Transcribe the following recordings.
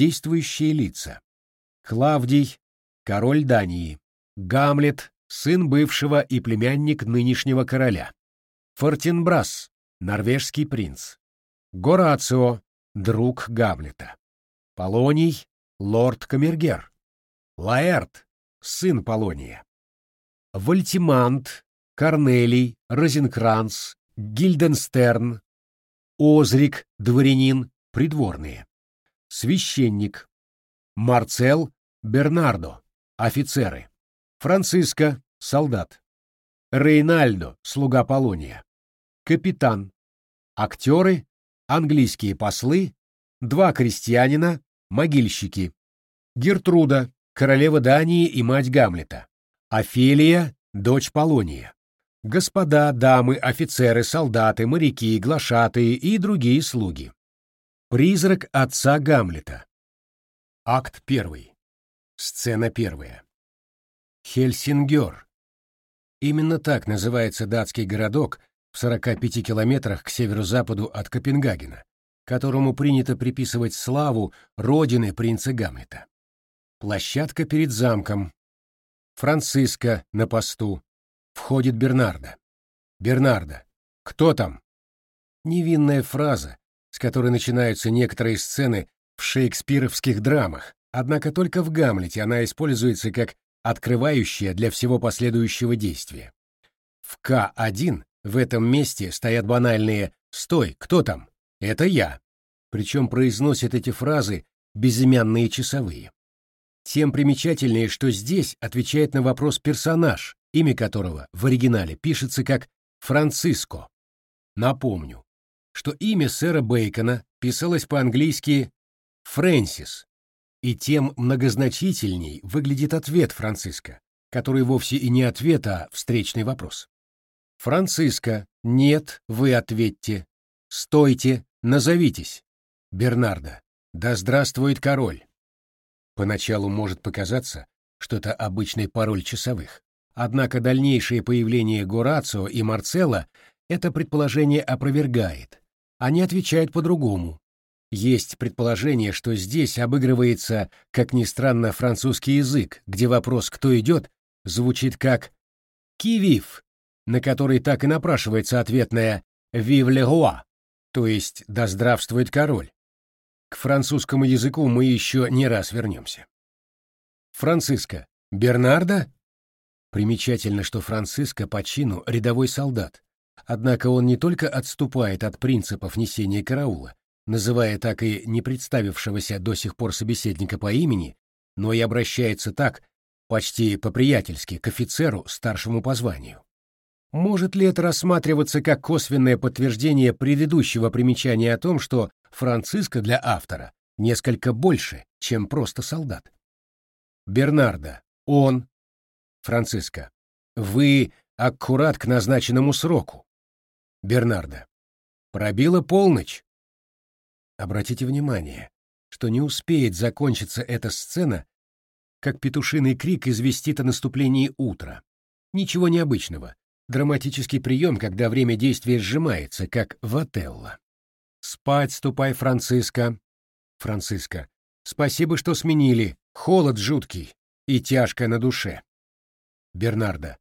Действующие лица. Клавдий, король Дании. Гамлет, сын бывшего и племянник нынешнего короля. Фортинбрас, норвежский принц. Горацио, друг Гамлета. Полоний, лорд Камергер. Лаэрт, сын Полония. Вольтимант, Корнелий, Розенкранц, Гильденстерн, Озрик, дворянин, придворные. Священник. Марцел, Бернардо, офицеры. Франциско, солдат. Рейнальдо, слуга Полония. Капитан. Актеры, английские послы, два крестьянина, могильщики. Гертруда, королева Дании и мать Гамлета. Офелия, дочь Полония. Господа, дамы, офицеры, солдаты, моряки, глашатые и другие слуги. Призрак отца Гамлета. Акт первый. Сцена первая. Хельсингер. Именно так называется датский городок в 45 километрах к северо-западу от Копенгагена, которому принято приписывать славу родины принца Гамлета. Площадка перед замком. Франциско на посту. Входит Бернарда. Бернарда. Кто там? Невинная фраза, с которой начинаются некоторые сцены в шекспировских драмах, однако только в Гамлете она используется как открывающая для всего последующего действия. В К1 в этом месте стоят банальные «Стой, кто там? Это я!» Причем произносят эти фразы безымянные часовые. Тем примечательнее, что здесь отвечает на вопрос персонаж, имя которого в оригинале пишется как Франциско. Напомню, что имя сэра Бейкона писалось по-английски Фрэнсис, и тем многозначительней выглядит ответ Франциска, который вовсе и не ответ, а встречный вопрос. Франциска, нет, вы ответьте. Стойте, назовитесь. Бернарда, да здравствует король. Поначалу может показаться, что это обычный пароль часовых. Однако дальнейшее появление Горацио и Марцелла это предположение опровергает. Они отвечают по-другому. Есть предположение, что здесь обыгрывается, как ни странно, французский язык, где вопрос «кто идет» звучит как «кивив», на который так и напрашивается ответное «вив ле руа», то есть «да здравствует король». К французскому языку мы еще не раз вернемся. Франциско. Бернарда? Примечательно, что Франциско по чину рядовой солдат, однако он не только отступает от принципов несения караула, называя так и не представившегося до сих пор собеседника по имени, но и обращается так, почти по-приятельски, к офицеру, старшему по званию. Может ли это рассматриваться как косвенное подтверждение предыдущего примечания о том, что Франциско для автора несколько больше, чем просто солдат? Бернардо. Он. Франциско. Вы аккурат к назначенному сроку. Бернардо. Пробила полночь. Обратите внимание, что не успеет закончиться эта сцена, как петушиный крик известит о наступлении утра. Ничего необычного. Драматический прием, когда время действия сжимается, как в Отелло. «Спать ступай, Франциско». Франциско. «Спасибо, что сменили. Холод жуткий и тяжко на душе». Бернардо.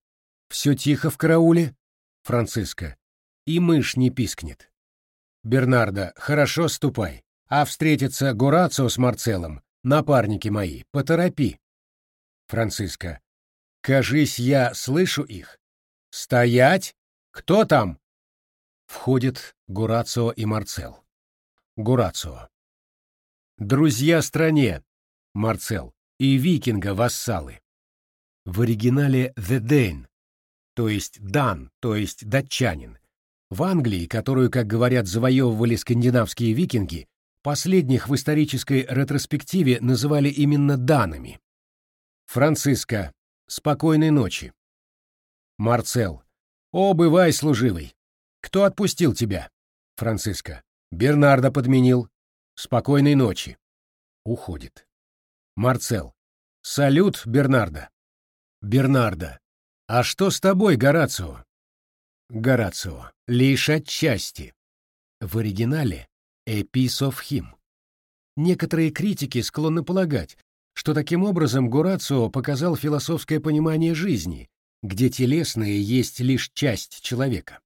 «Все тихо в карауле?» Франциско. «И мышь не пискнет». Бернардо, хорошо ступай, а встретиться Горацио с Марцеллом, напарники мои, поторопи. Франциско, кажись, я слышу их. Стоять! Кто там? Входят Горацио и Марцел. Горацио. Друзья стране, Марцел, и викинга-вассалы. В оригинале «The Dane», то есть «дан», то есть «датчанин», в Англии, которую, как говорят, завоевывали скандинавские викинги, последних в исторической ретроспективе называли именно данами. Франциско. Спокойной ночи. Марцел. О, бывай, служивый. Кто отпустил тебя? Франциско. Бернардо подменил. Спокойной ночи. Уходит. Марцел. Салют, Бернардо. Бернардо. А что с тобой, Горацио? Горацио. Лишь отчасти. В оригинале «A piece of him». Некоторые критики склонны полагать, что таким образом Горацио показал философское понимание жизни, где телесное есть лишь часть человека.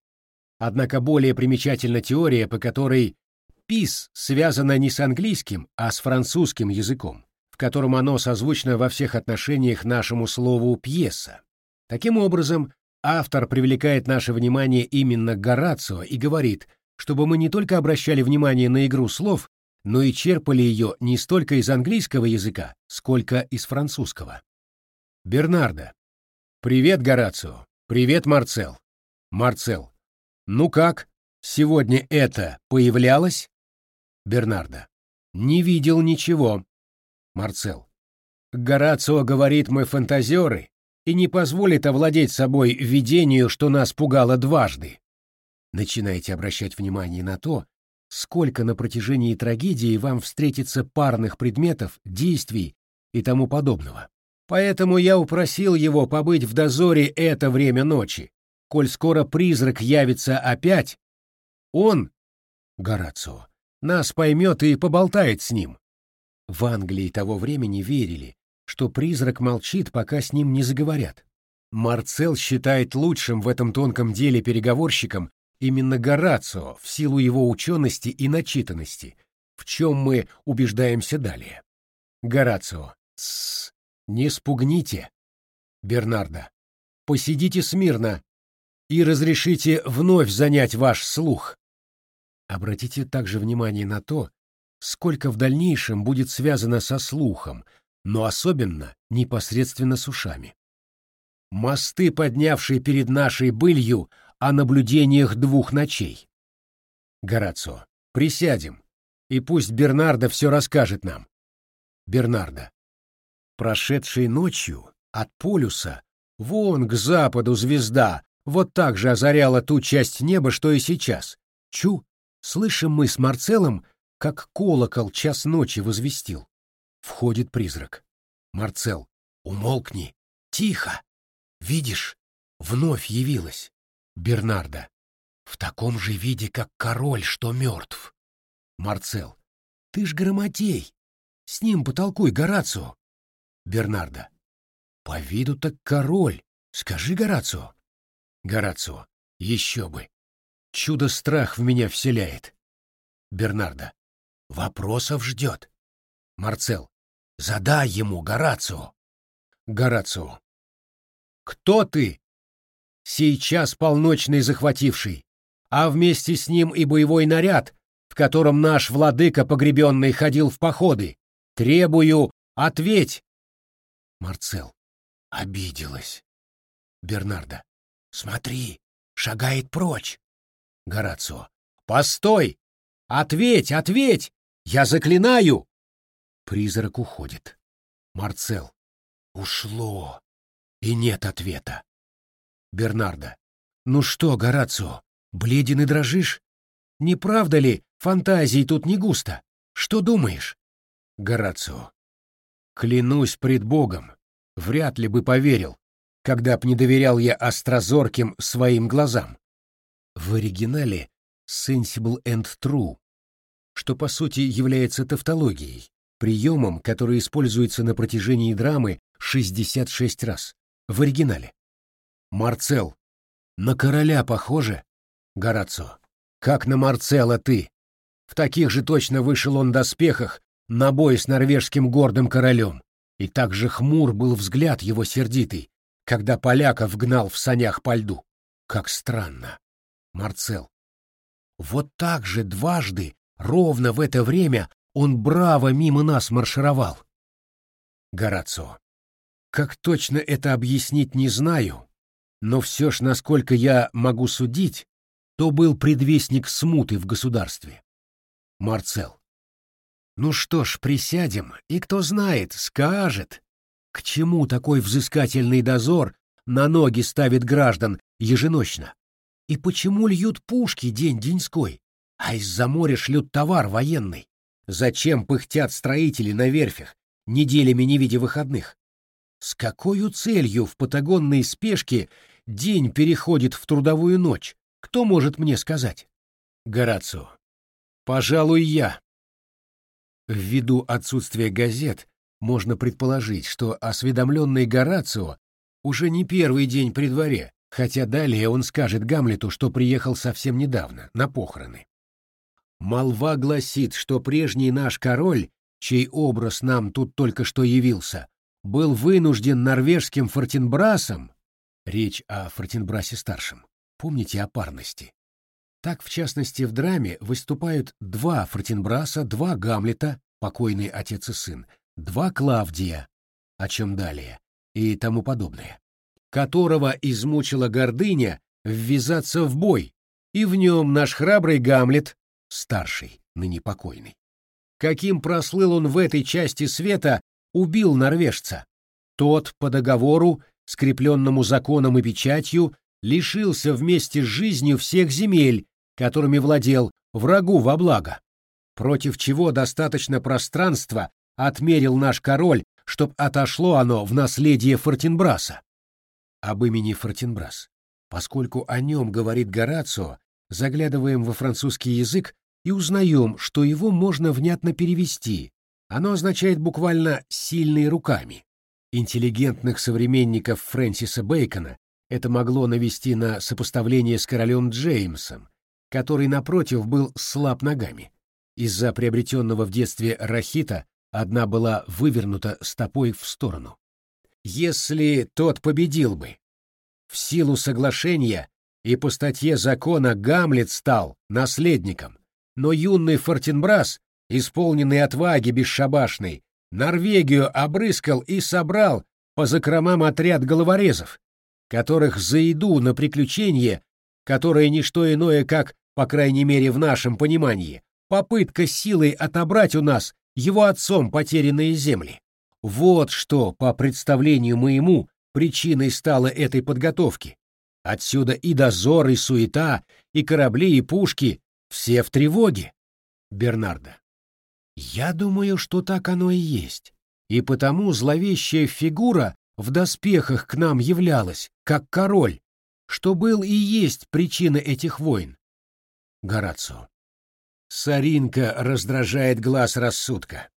Однако более примечательна теория, по которой «пис» связано не с английским, а с французским языком, в котором оно созвучно во всех отношениях нашему слову «пьеса». Таким образом, автор привлекает наше внимание именно к Горацио и говорит, чтобы мы не только обращали внимание на игру слов, но и черпали ее не столько из английского языка, сколько из французского. Бернардо. Привет, Горацио. Привет, Марцел. Марцел. Ну как, сегодня это появлялось? Бернардо. Не видел ничего. Марцел. Горацио говорит, мы фантазеры, и не позволит овладеть собой видению, что нас пугало дважды. Начинаете обращать внимание на то, сколько на протяжении трагедии вам встретится парных предметов, действий и тому подобного. Поэтому я упросил его побыть в дозоре это время ночи. Коль скоро призрак явится опять, он, Горацио, нас поймет и поболтает с ним. В Англии того времени верили, что призрак молчит, пока с ним не заговорят. Марцел считает лучшим в этом тонком деле переговорщиком именно Горацио в силу его учености и начитанности, в чем мы убеждаемся далее. Горацио. Тссс, не спугните. Бернардо. Посидите смирно и разрешите вновь занять ваш слух. Обратите также внимание на то, сколько в дальнейшем будет связано со слухом, но особенно непосредственно с ушами. Мосты, поднявшие перед нашей былью о наблюдениях двух ночей. Горацио, присядем, и пусть Бернардо все расскажет нам. Бернардо. Прошедшей ночью от полюса вон к западу звезда вот так же озаряла ту часть неба, что и сейчас. Чу, слышим мы с Марцелом, как колокол час ночи возвестил. Входит призрак. Марцел, умолкни, тихо. Видишь, вновь явилась. Бернарда. В таком же виде, как король, что мертв. Марцел. Ты ж грамотей. С ним потолкуй, Горацио. Бернарда. По виду так король. Скажи, Горацио. Горацио. Еще бы. Чудо-страх в меня вселяет. Бернарда. Вопросов ждет. Марцел. Задай ему, Горацио. Горацио. Кто ты? сейчас полночный захвативший, а вместе с ним и боевой наряд, в котором наш владыка погребенный ходил в походы. Требую, ответь!» Марцел. Обиделась. Бернарда. «Смотри, шагает прочь!» Горацио. «Постой! Ответь, ответь! Я заклинаю!» Призрак уходит. Марцел. «Ушло!» И нет ответа. Бернарда. «Ну что, Горацио, бледен и дрожишь? Не правда ли, фантазии тут не густо? Что думаешь?» Горацио. «Клянусь пред Богом, вряд ли бы поверил, когда б не доверял я острозорким своим глазам». В оригинале «sensible and true», что по сути является тавтологией, приемом, который используется на протяжении драмы 66 раз. В оригинале. Марцел. На короля похоже? Горацио. Как на Марцела ты? В таких же точно вышел он доспехах на бой с норвежским гордым королем. И так же хмур был взгляд его сердитый, когда поляков гнал в санях по льду. Как странно. Марцел. Вот так же дважды, ровно в это время, он браво мимо нас маршировал. Горацио. Как точно это объяснить не знаю, но все ж, насколько я могу судить, то был предвестник смуты в государстве. Марцел. Ну что ж, присядем, и кто знает, скажет, к чему такой взыскательный дозор на ноги ставит граждан еженочно, и почему льют пушки день-деньской, а из-за моря шлют товар военный. Зачем пыхтят строители на верфях, неделями не видя выходных? С какой целью в патагонной спешке день переходит в трудовую ночь? Кто может мне сказать? Горацио. Пожалуй, я. Ввиду отсутствия газет, можно предположить, что осведомленный Горацио уже не первый день при дворе, хотя далее он скажет Гамлету, что приехал совсем недавно, на похороны. Молва гласит, что прежний наш король, чей образ нам тут только что явился, был вынужден норвежским Фортенбрасом, речь о Фортенбрасе-старшем, помните о парности. Так, в частности, в драме выступают два Фортенбраса, два Гамлета, покойный отец и сын, два Клавдия, о чем далее, и тому подобное, которого измучила гордыня ввязаться в бой, и в нем наш храбрый Гамлет, старший, ныне покойный. Каким прослыл он в этой части света, убил норвежца. Тот, по договору, скрепленному законом и печатью, лишился вместе с жизнью всех земель, которыми владел, врагу во благо, против чего достаточно пространства отмерил наш король, чтоб отошло оно в наследие Фортенбраса. Об имени Фортенбрас. Поскольку о нем говорит Горацио, заглядываем во французский язык и узнаем, что его можно внятно перевести. Оно означает буквально «сильные руками». Интеллигентных современников Фрэнсиса Бэкона это могло навести на сопоставление с королем Джеймсом, который, напротив, был слаб ногами. Из-за приобретенного в детстве рахита одна была вывернута стопой в сторону. Если тот победил бы, в силу соглашения и по статье закона Гамлет стал наследником, но юный Фортенбрас, исполненный отваги бесшабашной, Норвегию обрыскал и собрал по закромам отряд головорезов, которых за еду на приключение, которое не что иное, как, по крайней мере в нашем понимании, попытка силой отобрать у нас его отцом потерянные земли. Вот что, по представлению моему, причиной стало этой подготовки. Отсюда и дозор, и суета, и корабли, и пушки, все в тревоге. Бернардо. Я думаю, что так оно и есть. И потому зловещая фигура в доспехах к нам являлась, как король, что был и есть причина этих войн. Горацио. Саринка раздражает глаз рассудка.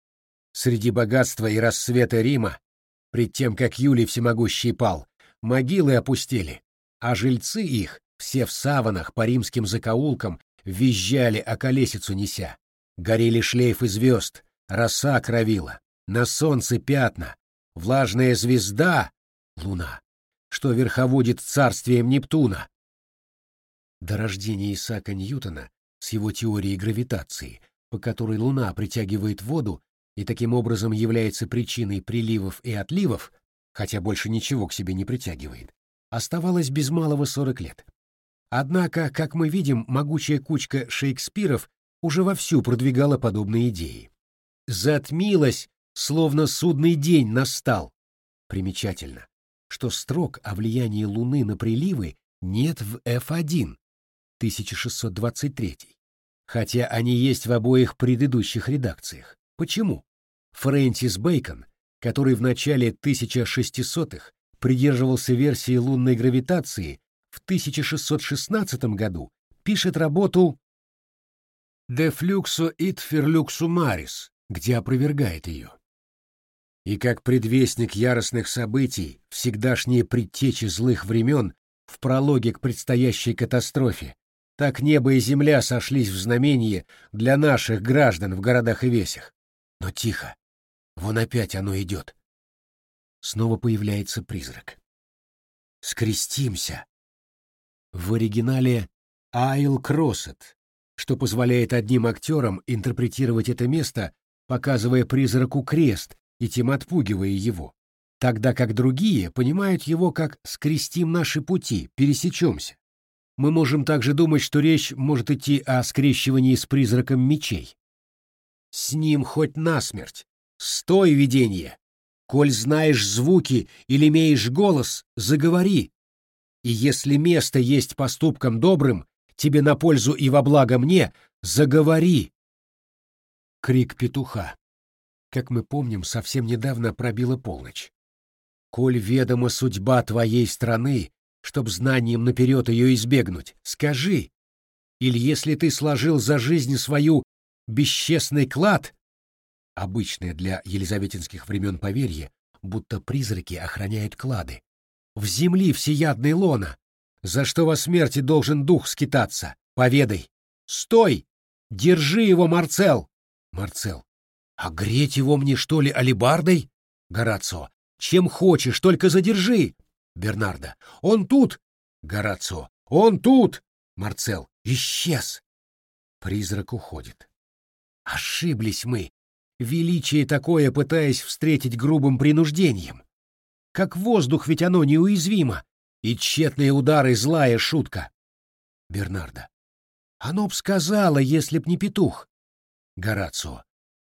Среди богатства и рассвета Рима, пред тем, как Юлий всемогущий пал, могилы опустели, а жильцы их, все в саванах по римским закоулкам, визжали, о колесицу неся. Горели шлейфы звезд, роса кровила, на солнце пятна, влажная звезда — луна, что верховодит царствием Нептуна. До рождения Исаака Ньютона с его теорией гравитации, по которой Луна притягивает воду и таким образом является причиной приливов и отливов, хотя больше ничего к себе не притягивает, оставалось без малого 40 лет. Однако, как мы видим, могучая кучка Шекспиров уже вовсю продвигала подобные идеи. Затмилась, словно судный день настал. Примечательно, что строк о влиянии Луны на приливы нет в F1, 1623, хотя они есть в обоих предыдущих редакциях. Почему? Фрэнсис Бэйкон, который в начале 1600-х придерживался версии лунной гравитации, в 1616 году пишет работу «De fluxo it ferluxu maris», где опровергает ее. И как предвестник яростных событий, всегдашние предтечи злых времен в прологе к предстоящей катастрофе, так небо и земля сошлись в знамении для наших граждан в городах и весях. Но тихо. Вон опять оно идет. Снова появляется призрак. Скрестимся. В оригинале «Айл Кроссет», что позволяет одним актерам интерпретировать это место, показывая призраку крест и тем отпугивая его, тогда как другие понимают его как «скрестим наши пути, пересечемся». Мы можем также думать, что речь может идти о скрещивании с призраком мечей. С ним хоть насмерть. Стой, видение! Коль знаешь звуки или имеешь голос, заговори. И если место есть поступком добрым, тебе на пользу и во благо мне, заговори. Крик петуха. Как мы помним, совсем недавно пробила полночь. Коль ведома судьба твоей страны, чтоб знанием наперед ее избегнуть. Скажи, или если ты сложил за жизнь свою бесчестный клад, обычное для елизаветинских времен поверье, будто призраки охраняют клады. В земли всеядный лона, за что во смерти должен дух скитаться. Поведай. Стой! Держи его, Марцел! Марцел. А греть его мне, что ли, алибардой? Горацио. Чем хочешь, только задержи. Бернардо. Он тут! Горацио. Он тут! Марцел. Исчез. Призрак уходит. Ошиблись мы. Величие такое, пытаясь встретить грубым принуждением. Как воздух, ведь оно неуязвимо. И тщетные удары — злая шутка. Бернардо. Оно б сказала, если б не петух. Горацио.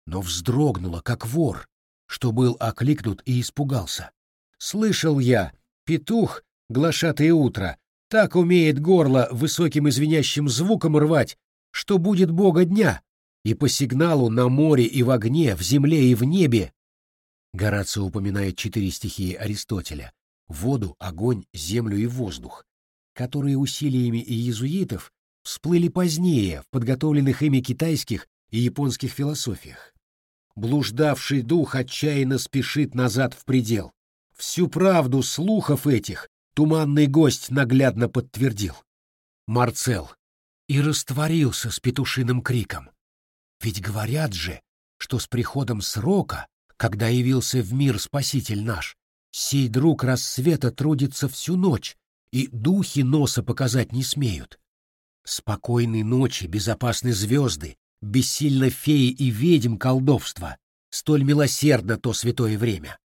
Но вздрогнуло, как вор, что был окликнут и испугался. Слышал я, петух, глашатое утро, так умеет горло высоким извиняющим звуком рвать, что будет бога дня, и по сигналу на море и в огне, в земле и в небе. Горацио упоминает четыре стихии Аристотеля — воду, огонь, землю и воздух, которые усилиями иезуитов всплыли позднее в подготовленных ими китайских и японских философиях. Блуждавший дух отчаянно спешит назад в предел. Всю правду слухов этих туманный гость наглядно подтвердил. Марцел и растворился с петушиным криком. Ведь говорят же, что с приходом срока, когда явился в мир Спаситель наш, сей друг рассвета трудится всю ночь, и духи носа показать не смеют. Спокойной ночи, безопасны звезды, бессильно феи и ведьм колдовства, столь милосердно то святое время.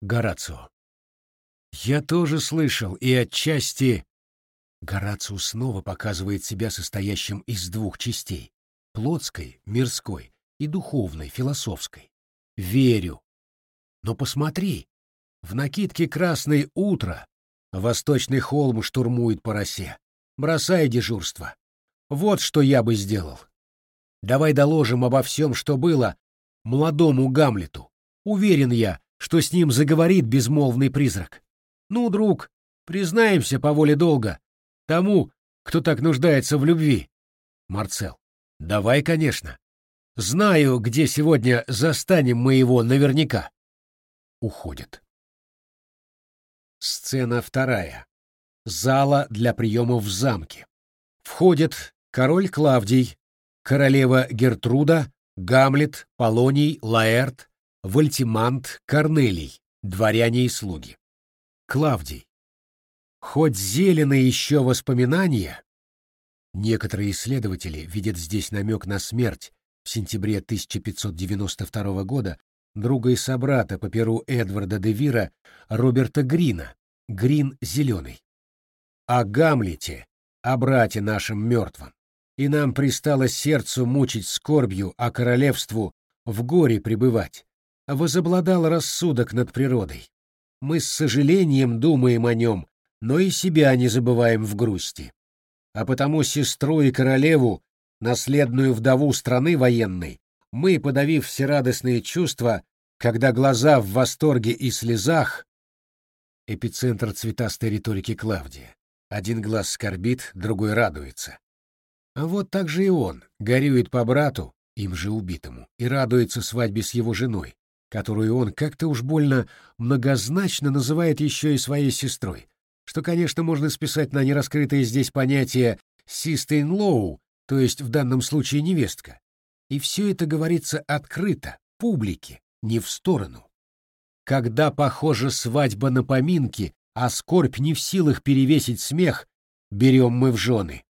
Горацио. Я тоже слышал, и отчасти... Горацио снова показывает себя состоящим из двух частей — плотской, мирской и духовной, философской. Верю. Но посмотри, в накидке «Красное утро» восточный холм штурмует по росе, бросая дежурство. Вот что я бы сделал. Давай доложим обо всем, что было, молодому Гамлету. Уверен я, что с ним заговорит безмолвный призрак. Ну, друг, признаемся по воле долга тому, кто так нуждается в любви. Марцел. Давай, конечно. Знаю, где сегодня застанем мы его наверняка. Уходит. Сцена вторая. Зала для приемов в замке. Входят король Клавдий, королева Гертруда, Гамлет, Полоний, Лаэрт, Вальтимант, Корнелий, дворяне и слуги. Клавдий. Хоть зелено еще воспоминания, некоторые исследователи видят здесь намек на смерть в сентябре 1592 года друга и собрата по перу Эдварда де Вира Роберта Грина, Грин Зеленый. О Гамлете, о брате нашем мертвом, и нам пристало сердцу мучить скорбью, а королевству в горе пребывать, возобладал рассудок над природой. Мы с сожалением думаем о нем, но и себя не забываем в грусти. А потому сестру и королеву, наследную вдову страны военной, мы, подавив все радостные чувства, когда глаза в восторге и слезах, эпицентр цветастой риторики Клавдия, один глаз скорбит, другой радуется. А вот так же и он, горюет по брату, им же убитому, и радуется свадьбе с его женой, которую он как-то уж больно многозначно называет еще и своей сестрой, что, конечно, можно списать на нераскрытое здесь понятие «sister-in-law», то есть в данном случае невестка. И все это говорится открыто, публике, не в сторону. Когда, похоже, свадьба на поминки, а скорбь не в силах перевесить смех, берем мы в жены.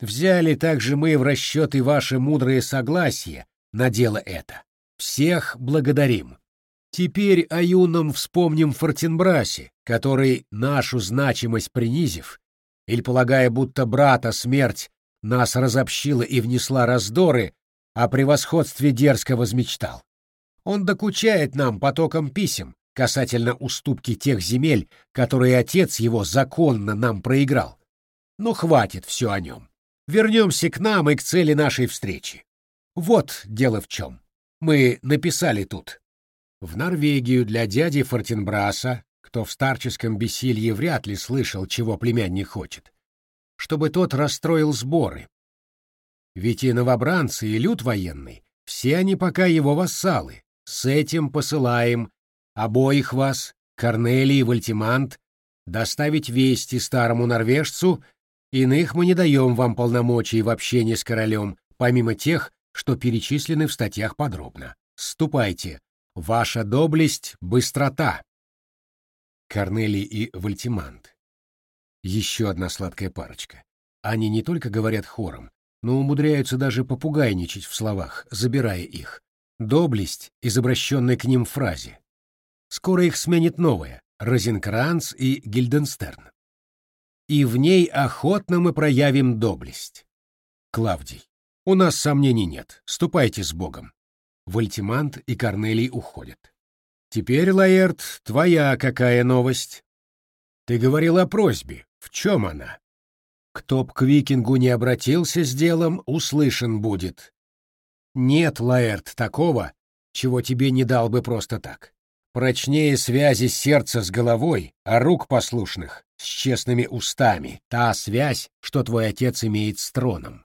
Взяли также мы в расчет и ваше мудрое согласие на дело это. Всех благодарим. Теперь о юном вспомним Фортенбрасе, который, нашу значимость принизив, или полагая, будто брата смерть нас разобщила и внесла раздоры, о превосходстве дерзко возмечтал. Он докучает нам потоком писем касательно уступки тех земель, которые отец его законно нам проиграл. Но хватит все о нем. Вернемся к нам и к цели нашей встречи. Вот дело в чем мы написали тут. В Норвегию для дяди Фортенбраса, кто в старческом бессилье вряд ли слышал, чего племянник хочет, чтобы тот расстроил сборы. Ведь и новобранцы, и люд военный Все они пока его вассалы. С этим посылаем обоих вас, Корнелий и Вальтимант, доставить вести старому норвежцу, иных мы не даем вам полномочий в общении с королем, помимо тех, что перечислены в статьях подробно. Ступайте. Ваша доблесть — быстрота. Корнелий и Вальтимант. Еще одна сладкая парочка. Они не только говорят хором, но умудряются даже попугайничать в словах, забирая их. Доблесть, изобращенная к ним фразе. Скоро их сменит новая — Розенкранц и Гильденстерн. И в ней охотно мы проявим доблесть. Клавдий. У нас сомнений нет. Ступайте с Богом. Вальтимант и Корнелий уходят. Теперь, Лаэрт, твоя какая новость? Ты говорил о просьбе. В чем она? Кто б к викингу не обратился с делом, услышан будет. Нет, Лаэрт, такого, чего тебе не дал бы просто так. Прочнее связи сердца с головой, а рук послушных с честными устами, та связь, что твой отец имеет с троном.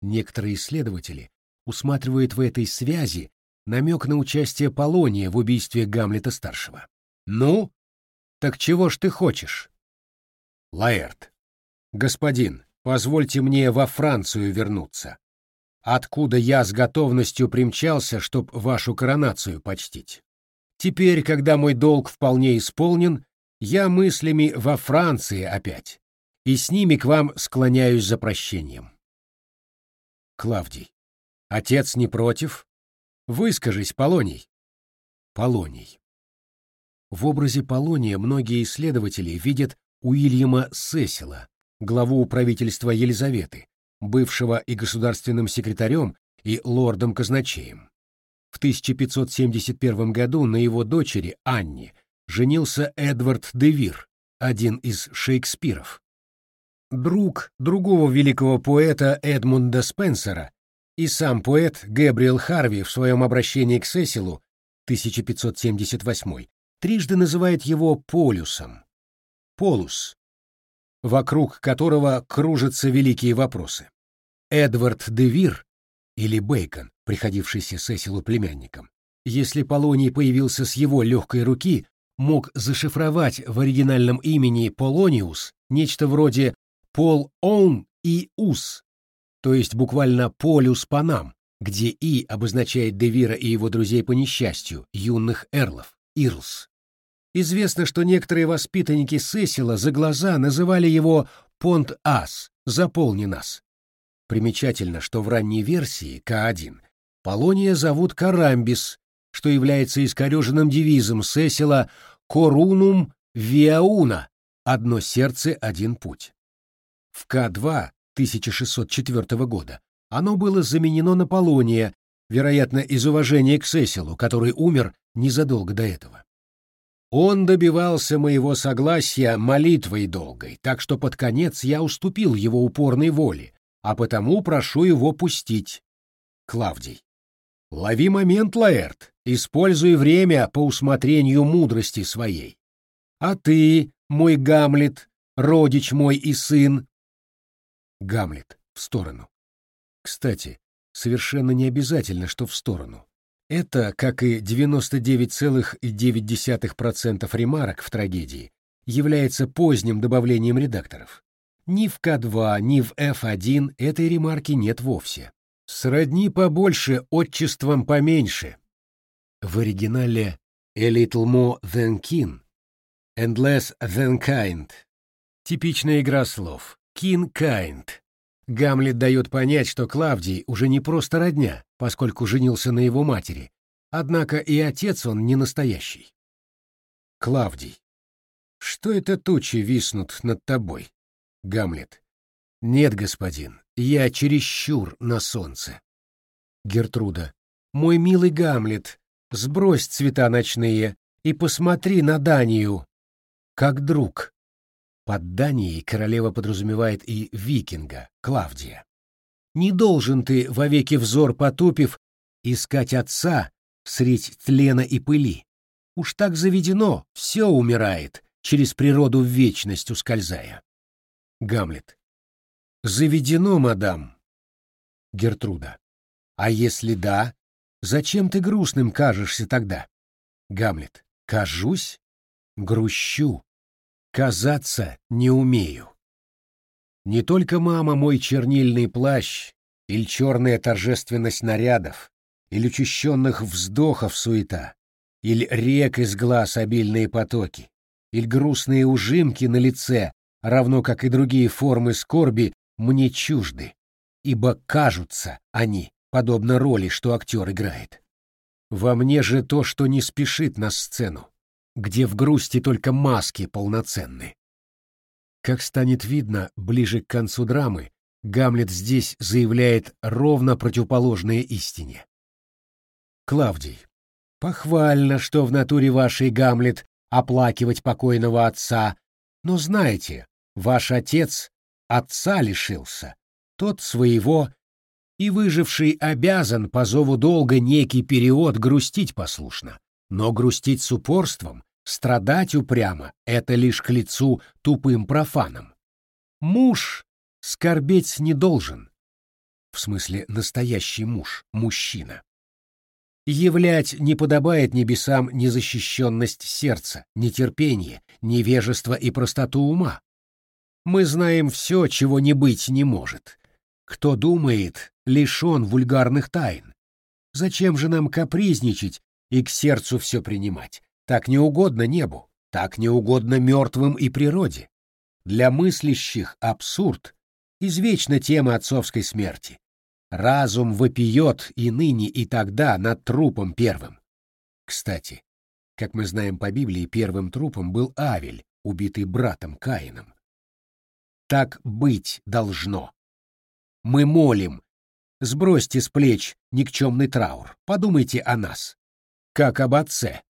Некоторые исследователи усматривают в этой связи намек на участие Полония в убийстве Гамлета-старшего. Ну, так чего ж ты хочешь? Лаэрт. Господин, позвольте мне во Францию вернуться, откуда я с готовностью примчался, чтоб вашу коронацию почтить. Теперь, когда мой долг вполне исполнен, я мыслями во Франции опять, и с ними к вам склоняюсь за прощением. Клавдий. Отец не против? Выскажись, Полоний. Полоний. В образе Полония многие исследователи видят Уильяма Сесила, главу правительства Елизаветы, бывшего и государственным секретарем, и лордом-казначеем. В 1571 году на его дочери Анне женился Эдвард де Вир, один из Шекспиров. Друг другого великого поэта Эдмунда Спенсера и сам поэт Гэбриэл Харви в своем обращении к Сесилу 1578 трижды называет его полюсом. Полус, вокруг которого кружатся великие вопросы. Эдвард де Вир или Бейкон, приходившийся Сесилу племянником, если Полоний появился с его легкой руки, мог зашифровать в оригинальном имени Полониус нечто вроде «Пол Он и Ус», то есть буквально «Полюс Панам», где «и» обозначает Девира и его друзей по несчастью, юных эрлов, Ирлс. Известно, что некоторые воспитанники Сесила за глаза называли его «Понт-Ас», «Заполни нас». Примечательно, что в ранней версии К1 Полония зовут Карамбис, что является искореженным девизом Сесила «Корунум Виауна» — «Одно сердце, один путь». В К2 1604 года оно было заменено на Полония, вероятно, из уважения к Сесилу, который умер незадолго до этого. Он добивался моего согласия молитвой долгой, так что под конец я уступил его упорной воле, а потому прошу его пустить. Клавдий. Лови момент, Лаэрт, используй время по усмотрению мудрости своей. А ты, мой Гамлет, родич мой и сын. Гамлет, в сторону. Кстати, совершенно не обязательно, что в сторону. Это, как и 99,9% ремарок в трагедии, является поздним добавлением редакторов. Ни в К2, ни в F1 этой ремарки нет вовсе. Сродни побольше, отчеством поменьше. В оригинале «A little more than kin» and less than kind. Типичная игра слов. Kin kind. Гамлет дает понять, что Клавдий уже не просто родня, поскольку женился на его матери, однако и отец он не настоящий. Клавдий. Что это тучи виснут над тобой? Гамлет. Нет, господин, я чересчур на солнце. Гертруда. Мой милый Гамлет, сбрось цвета ночные и посмотри на Данию, как друг. Под Данией королева подразумевает и викинга, Клавдия. Не должен ты, вовеки взор потупив, искать отца средь тлена и пыли. Уж так заведено, все умирает, через природу в вечность ускользая. Гамлет. Заведено, мадам. Гертруда. А если да, зачем ты грустным кажешься тогда? Гамлет. Кажусь? Грущу. Казаться не умею. Не только мама мой чернильный плащ, или черная торжественность нарядов, или учащенных вздохов суета, или рек из глаз обильные потоки, или грустные ужимки на лице, равно как и другие формы скорби, мне чужды, ибо кажутся они, подобно роли, что актер играет. Во мне же то, что не спешит на сцену, где в грусти только маски полноценны. Как станет видно, ближе к концу драмы, Гамлет здесь заявляет ровно противоположное истине. Клавдий. Похвально, что в натуре вашей, Гамлет, оплакивать покойного отца, но знаете, ваш отец отца лишился, тот своего, и выживший обязан по зову долга некий период грустить послушно, но грустить с упорством, страдать упрямо — это лишь к лицу тупым профанам. Муж скорбеть не должен, в смысле настоящий муж, мужчина. Являть не подобает небесам незащищенность сердца, нетерпение, невежество и простоту ума. Мы знаем все, чего не быть не может. Кто думает, лишен вульгарных тайн. Зачем же нам капризничать и к сердцу все принимать? Так не угодно небу, так не угодно мертвым и природе. Для мыслящих абсурд — извечна тема отцовской смерти. Разум вопиет и ныне, и тогда над трупом первым. Кстати, как мы знаем по Библии, первым трупом был Авель, убитый братом Каином. Так быть должно. Мы молим. Сбросьте с плеч никчемный траур. Подумайте о нас. Как об отце.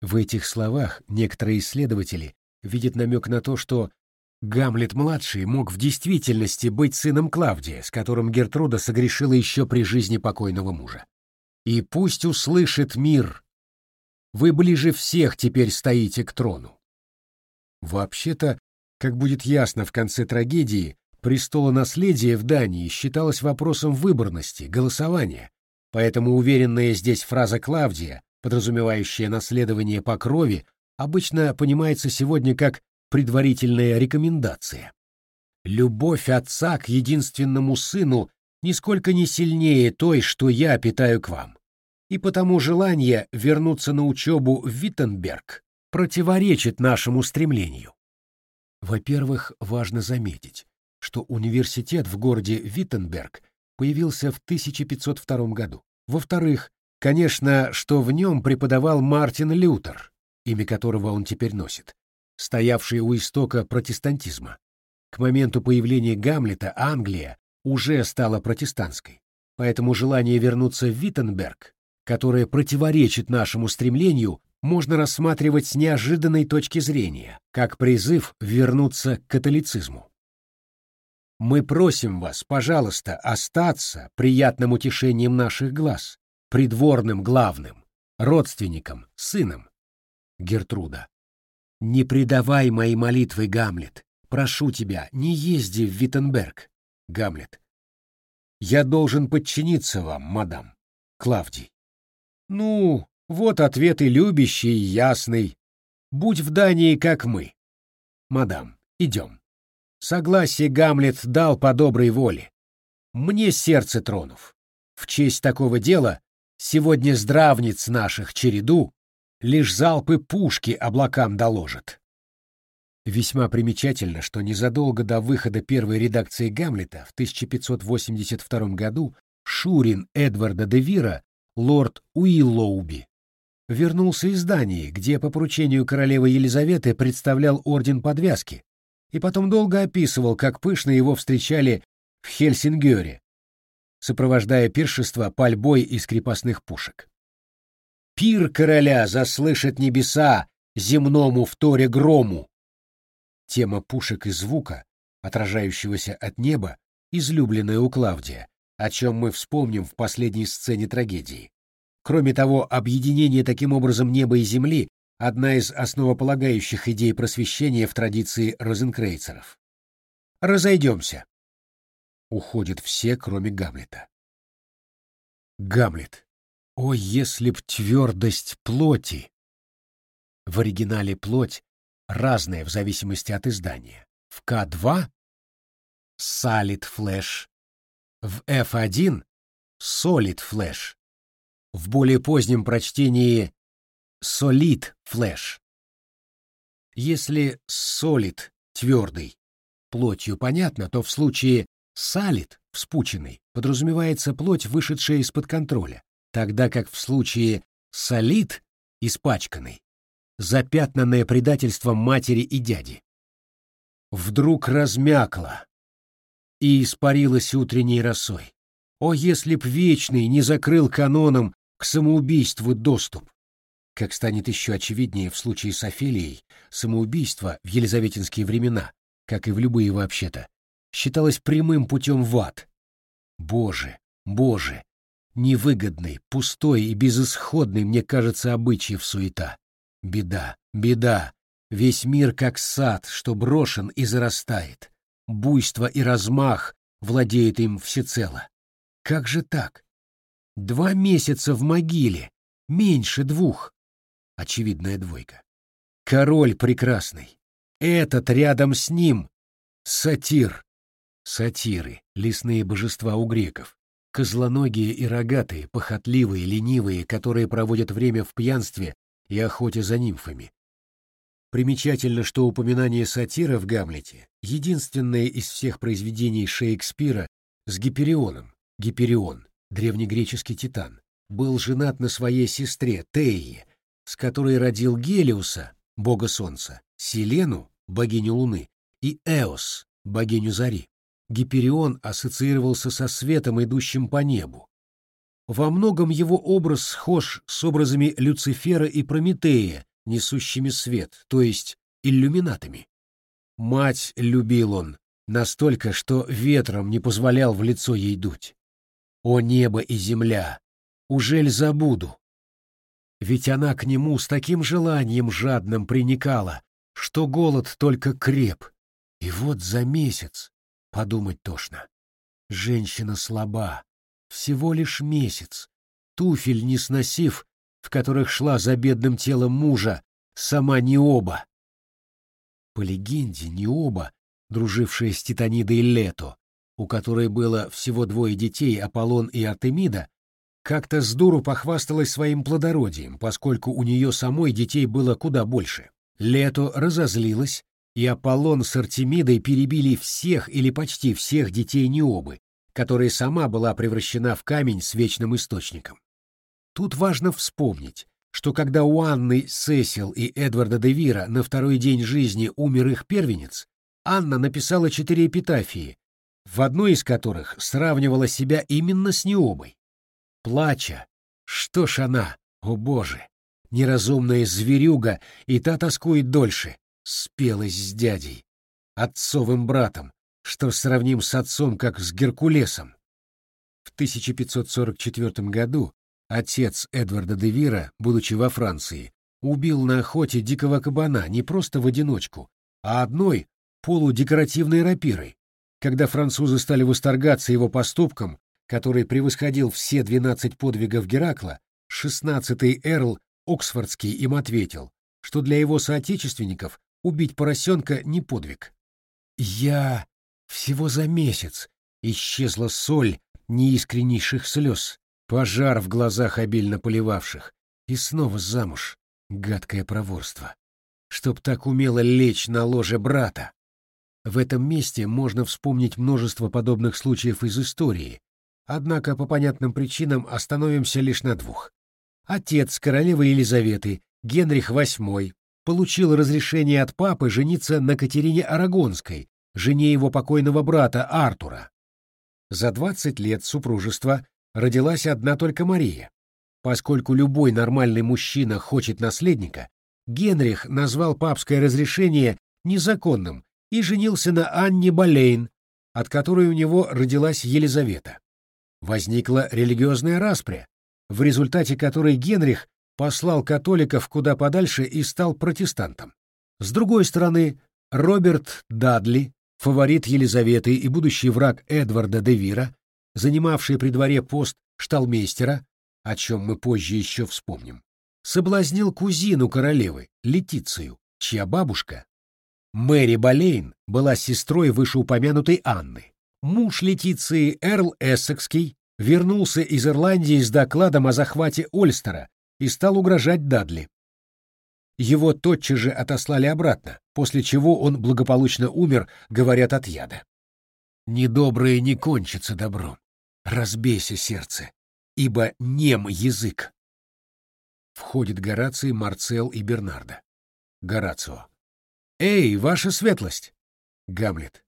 В этих словах некоторые исследователи видят намек на то, что Гамлет-младший мог в действительности быть сыном Клавдия, с которым Гертруда согрешила еще при жизни покойного мужа. И пусть услышит мир. Вы ближе всех теперь стоите к трону. Вообще-то, как будет ясно в конце трагедии, престолонаследие в Дании считалось вопросом выборности, голосования, поэтому уверенная здесь фраза Клавдия, подразумевающая наследование по крови, обычно понимается сегодня как предварительная рекомендация. Любовь отца к единственному сыну нисколько не сильнее той, что я питаю к вам. И потому желание вернуться на учебу в Виттенберг противоречит нашему стремлению. Во-первых, важно заметить, что университет в городе Виттенберг появился в 1502 году. Во-вторых, конечно, что в нем преподавал Мартин Лютер, имя которого он теперь носит, стоявший у истока протестантизма. К моменту появления Гамлета Англия уже стала протестантской, поэтому желание вернуться в Виттенберг, которое противоречит нашему стремлению, можно рассматривать с неожиданной точки зрения, как призыв вернуться к католицизму. Мы просим вас, пожалуйста, остаться приятным утешением наших глаз, придворным главным, родственникам, сыном. Гертруда. Не предавай мои молитвы, Гамлет. Прошу тебя, не езди в Виттенберг. Гамлет. Я должен подчиниться вам, мадам. Клавдий. Ну, вот ответ и любящий, и ясный. Будь в Дании, как мы. Мадам, идем. Согласие Гамлет дал по доброй воле. Мне сердце тронув. В честь такого дела сегодня здравниц наших череду лишь залпы пушки облакам доложат. Весьма примечательно, что незадолго до выхода первой редакции Гамлета в 1582 году Шурин Эдварда де Вира, лорд Уиллоуби, вернулся из Дании, где по поручению королевы Елизаветы представлял орден подвязки, и потом долго описывал, как пышно его встречали в Хельсингере, сопровождая пиршество пальбой из крепостных пушек. «Пир короля заслышит небеса земному в торе грому!» Тема пушек и звука, отражающегося от неба, излюбленная у Клавдия, о чем мы вспомним в последней сцене трагедии. Кроме того, объединение таким образом неба и земли — одна из основополагающих идей просвещения в традиции розенкрейцеров. Разойдемся. Уходят все, кроме Гамлета. Гамлет. О, если б твердость плоти! В оригинале плоть разная в зависимости от издания. В К2 — Solid Flash, в F1 — Solid Flash, в более позднем прочтении Solid Flash. Если Solid — твердый, плотью понятно, то в случае Solid — вспученный, подразумевается плоть, вышедшая из-под контроля, тогда как в случае Solid — испачканный, запятнанное предательством матери и дяди. Вдруг размякла и испарилась утренней росой. О, если б Вечный не закрыл каноном к самоубийству доступ! Как станет еще очевиднее в случае с Офелией, самоубийство в елизаветинские времена, как и в любые вообще-то, считалось прямым путем в ад. Боже, Боже, невыгодный, пустой и безысходный, мне кажется, обычаев суета. Беда, беда. Весь мир как сад, что брошен и зарастает. Буйство и размах владеют им всецело. Как же так? Два месяца в могиле, меньше двух. Очевидная двойка. Король прекрасный. Этот рядом с ним — сатир. Сатиры, лесные божества у греков. Козлоногие и рогатые, похотливые, ленивые, которые проводят время в пьянстве и охоте за нимфами. Примечательно, что упоминание сатира в Гамлете — единственное из всех произведений Шекспира с Гиперионом. Гиперион, древнегреческий титан, был женат на своей сестре Теи, с которой родил Гелиуса, бога солнца, Селену, богиню луны, и Эос, богиню зари. Гиперион ассоциировался со светом, идущим по небу, во многом его образ схож с образами Люцифера и Прометея, несущими свет, то есть иллюминатами. Мать любил он настолько, что ветром не позволял в лицо ей дуть. О небо и земля! Ужель забуду? Ведь она к нему с таким желанием жадным приникала, что голод только креп. И вот за месяц, подумать тошно, женщина слаба, всего лишь месяц, туфель не сносив, в которых шла за бедным телом мужа, сама Необа. По легенде, Необа, дружившая с Титанидой Лето, у которой было всего двое детей, Аполлон и Артемида, как-то с дуру похвасталась своим плодородием, поскольку у нее самой детей было куда больше. Лето разозлилась, и Аполлон с Артемидой перебили всех или почти всех детей Необы, которая сама была превращена в камень с вечным источником. Тут важно вспомнить, что когда у Анны Сесил и Эдварда де Вира на второй день жизни умер их первенец, Анна написала четыре эпитафии, в одной из которых сравнивала себя именно с Необой. Плача, что ж она, о боже, неразумная зверюга, и та тоскует дольше, спелась с дядей, отцовым братом, что сравним с отцом как с Геркулесом. В 1544 году отец Эдварда де Вира, будучи во Франции, убил на охоте дикого кабана не просто в одиночку, а одной полудекоративной рапирой. Когда французы стали восторгаться его поступком, который превосходил все 12 подвигов Геракла, 16-й Эрл Оксфордский им ответил, что для его соотечественников убить поросенка не подвиг. «Я всего за месяц исчезла соль неискреннейших слез, пожар в глазах обильно поливавших, и снова замуж, гадкое проворство. Чтоб так умело лечь на ложе брата. В этом месте можно вспомнить множество подобных случаев из истории, однако по понятным причинам остановимся лишь на двух. Отец королевы Елизаветы, Генрих VIII, получил разрешение от папы жениться на Катерине Арагонской, жене его покойного брата Артура. За 20 лет супружества родилась одна только Мария. Поскольку любой нормальный мужчина хочет наследника, Генрих назвал папское разрешение незаконным и женился на Анне Болейн, от которой у него родилась Елизавета. Возникла религиозная распря, в результате которой Генрих послал католиков куда подальше и стал протестантом. С другой стороны, Роберт Дадли фаворит Елизаветы и будущий враг Эдварда де Вира, занимавший при дворе пост шталмейстера, о чем мы позже еще вспомним, соблазнил кузину королевы, Летицию, чья бабушка, Мэри Болейн, была сестрой вышеупомянутой Анны. Муж Летиции, Эрл Эссекский, вернулся из Ирландии с докладом о захвате Ольстера и стал угрожать Дадли. Его тотчас же отослали обратно, после чего он благополучно умер, говорят, от яда. Недоброе не кончится добром. Разбейся сердце, ибо нем язык. Входит Гораций, Марцел и Бернарда. Горацио. «Эй, ваша светлость!» Гамлет.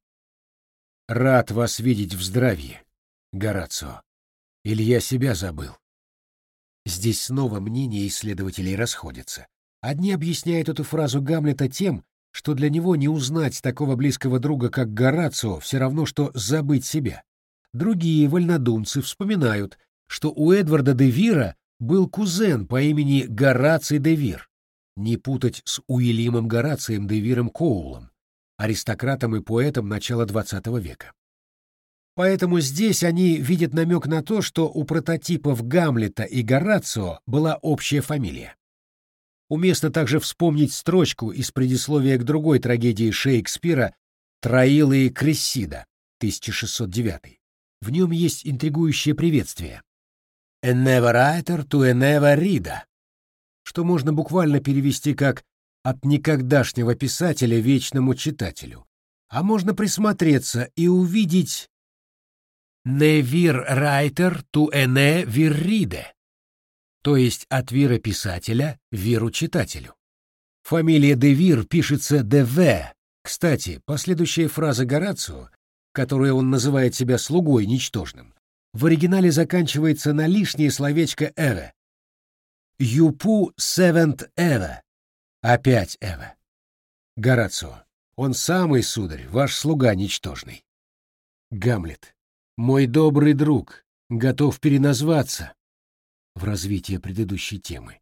«Рад вас видеть в здравии, Горацио. Или я себя забыл?» Здесь снова мнения исследователей расходятся. Одни объясняют эту фразу Гамлета тем, что для него не узнать такого близкого друга, как Горацио, все равно, что забыть себя. Другие вольнодумцы вспоминают, что у Эдварда де Вира был кузен по имени Гораций де Вир. Не путать с Уильямом Горацием де Виром Коулом, аристократом и поэтом начала XX века. Поэтому здесь они видят намек на то, что у прототипов Гамлета и Горацио была общая фамилия. Уместно также вспомнить строчку из предисловия к другой трагедии Шекспира «Троила и Крессида» 1609. В нем есть интригующее приветствие. «A never writer to a never reader», что можно буквально перевести как «от никогдашнего писателя вечному читателю», а можно присмотреться и увидеть «ne vir writer to a ne vir reader», то есть от Вира писателя Виру читателю. Фамилия Девир пишется ДВ. Кстати, последующая фраза Горацио, которой он называет себя слугой ничтожным, в оригинале заканчивается на лишнее словечко «эве». «Юпу севент эве». Опять «эве». Горацио. Он самый, сударь, ваш слуга ничтожный. Гамлет. Мой добрый друг, готов переназваться в развитие предыдущей темы.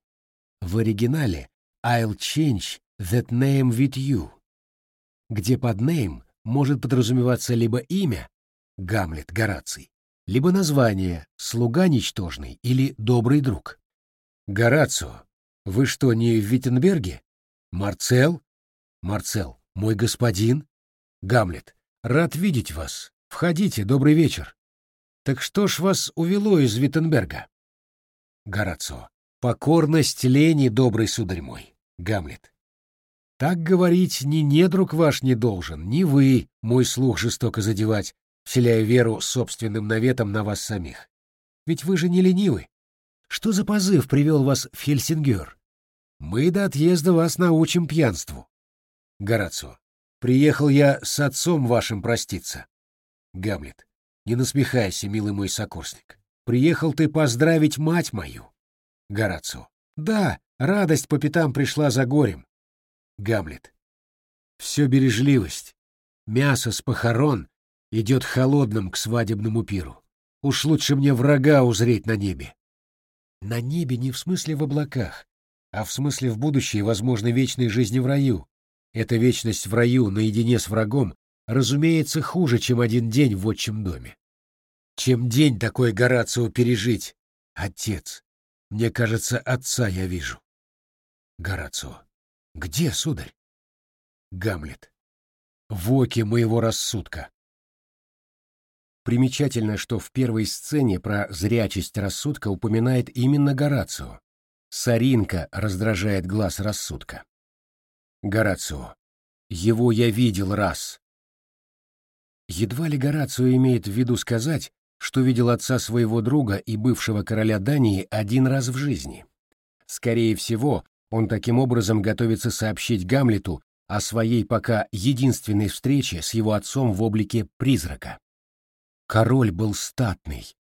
В оригинале «I'll change that name with you», где под name может подразумеваться либо имя Гамлет Гораций, либо название «Слуга ничтожный» или «Добрый друг». Горацио, вы что, не в Виттенберге? Марцел? Марцел, мой господин? Гамлет, рад видеть вас. Входите, добрый вечер. Так что ж вас увело из Виттенберга? Горацио. Покорность лени, добрый сударь мой. Гамлет. Так говорить ни недруг ваш не должен, ни вы, мой слух жестоко задевать, вселяя веру собственным наветом на вас самих. Ведь вы же не ленивы. Что за позыв привел вас в Хельсингер? Мы до отъезда вас научим пьянству. Горацио. Приехал я с отцом вашим проститься. Гамлет. Не насмехайся, милый мой сокурсник. Приехал ты поздравить мать мою. Горацио. Да, радость по пятам пришла за горем. Гамлет. Все бережливость. Мясо с похорон идет холодным к свадебному пиру. Уж лучше мне врага узреть на небе. На небе не в смысле в облаках, а в смысле в будущей возможной вечной жизни в раю. Эта вечность в раю наедине с врагом, разумеется, хуже, чем один день в отчим доме. Чем день такой Горацио пережить? Отец. Мне кажется, отца я вижу. Горацио. Где, сударь? Гамлет. В оке моего рассудка. Примечательно, что в первой сцене про зрячесть рассудка упоминает именно Горацио. Саринка раздражает глаз рассудка. Горацио. Его я видел раз. Едва ли Горацио имеет в виду сказать, что видел отца своего друга и бывшего короля Дании один раз в жизни. Скорее всего, он таким образом готовится сообщить Гамлету о своей пока единственной встрече с его отцом в облике призрака. Король был статный.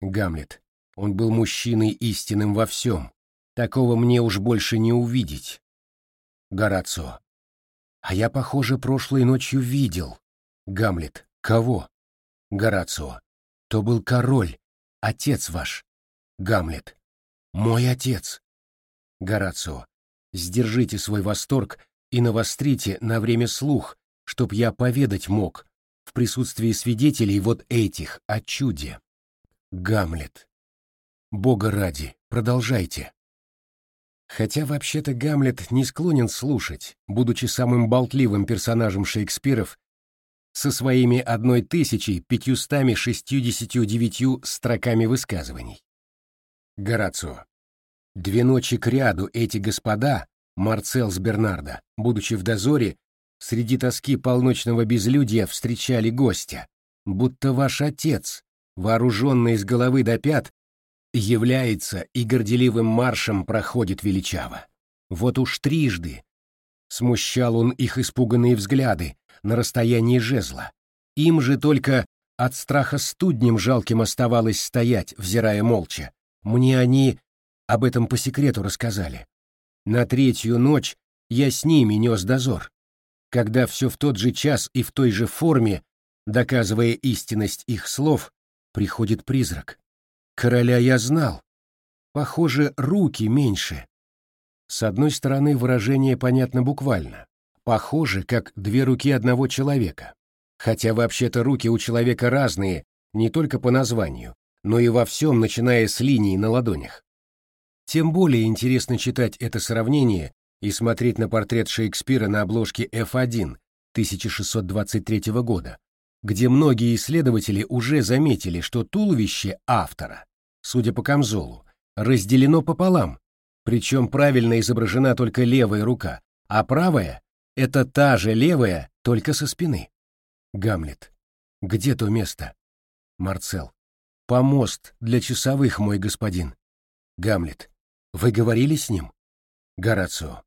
Гамлет. Он был мужчиной истинным во всем. Такого мне уж больше не увидеть. Горацио. А я, похоже, прошлой ночью видел. Гамлет. Кого? Горацио. То был король, отец ваш. Гамлет. Мой отец. Горацио. Сдержите свой восторг и навострите на время слух, чтоб я поведать мог, в присутствии свидетелей вот этих, о чуде. Гамлет. Бога ради, продолжайте. Хотя вообще-то Гамлет не склонен слушать, будучи самым болтливым персонажем Шекспиров со своими одной тысячей пятьюстами шестьюдесятью девятью строками высказываний. Горацио. Две ночи кряду эти господа, Марцел с Бернардо, будучи в дозоре, среди тоски полночного безлюдья встречали гостя, будто ваш отец, вооруженный с головы до пят, является и горделивым маршем проходит величаво. Вот уж трижды смущал он их испуганные взгляды на расстоянии жезла. Им же только от страха студнем жалким оставалось стоять, взирая молча. Мне они об этом по секрету рассказали. На третью ночь я с ними нес дозор, когда все в тот же час и в той же форме, доказывая истинность их слов, приходит призрак. Короля я знал. Похоже, руки меньше. С одной стороны, выражение понятно буквально. Похоже, как две руки одного человека. Хотя вообще-то руки у человека разные, не только по названию, но и во всем, начиная с линий на ладонях. Тем более интересно читать это сравнение и смотреть на портрет Шекспира на обложке F1 1623 года, где многие исследователи уже заметили, что туловище автора, судя по камзолу, разделено пополам, причем правильно изображена только левая рука, а правая — это та же левая, только со спины. Гамлет. Где то место? Марцел. Помост для часовых, мой господин. Гамлет. Вы говорили с ним? Горацио.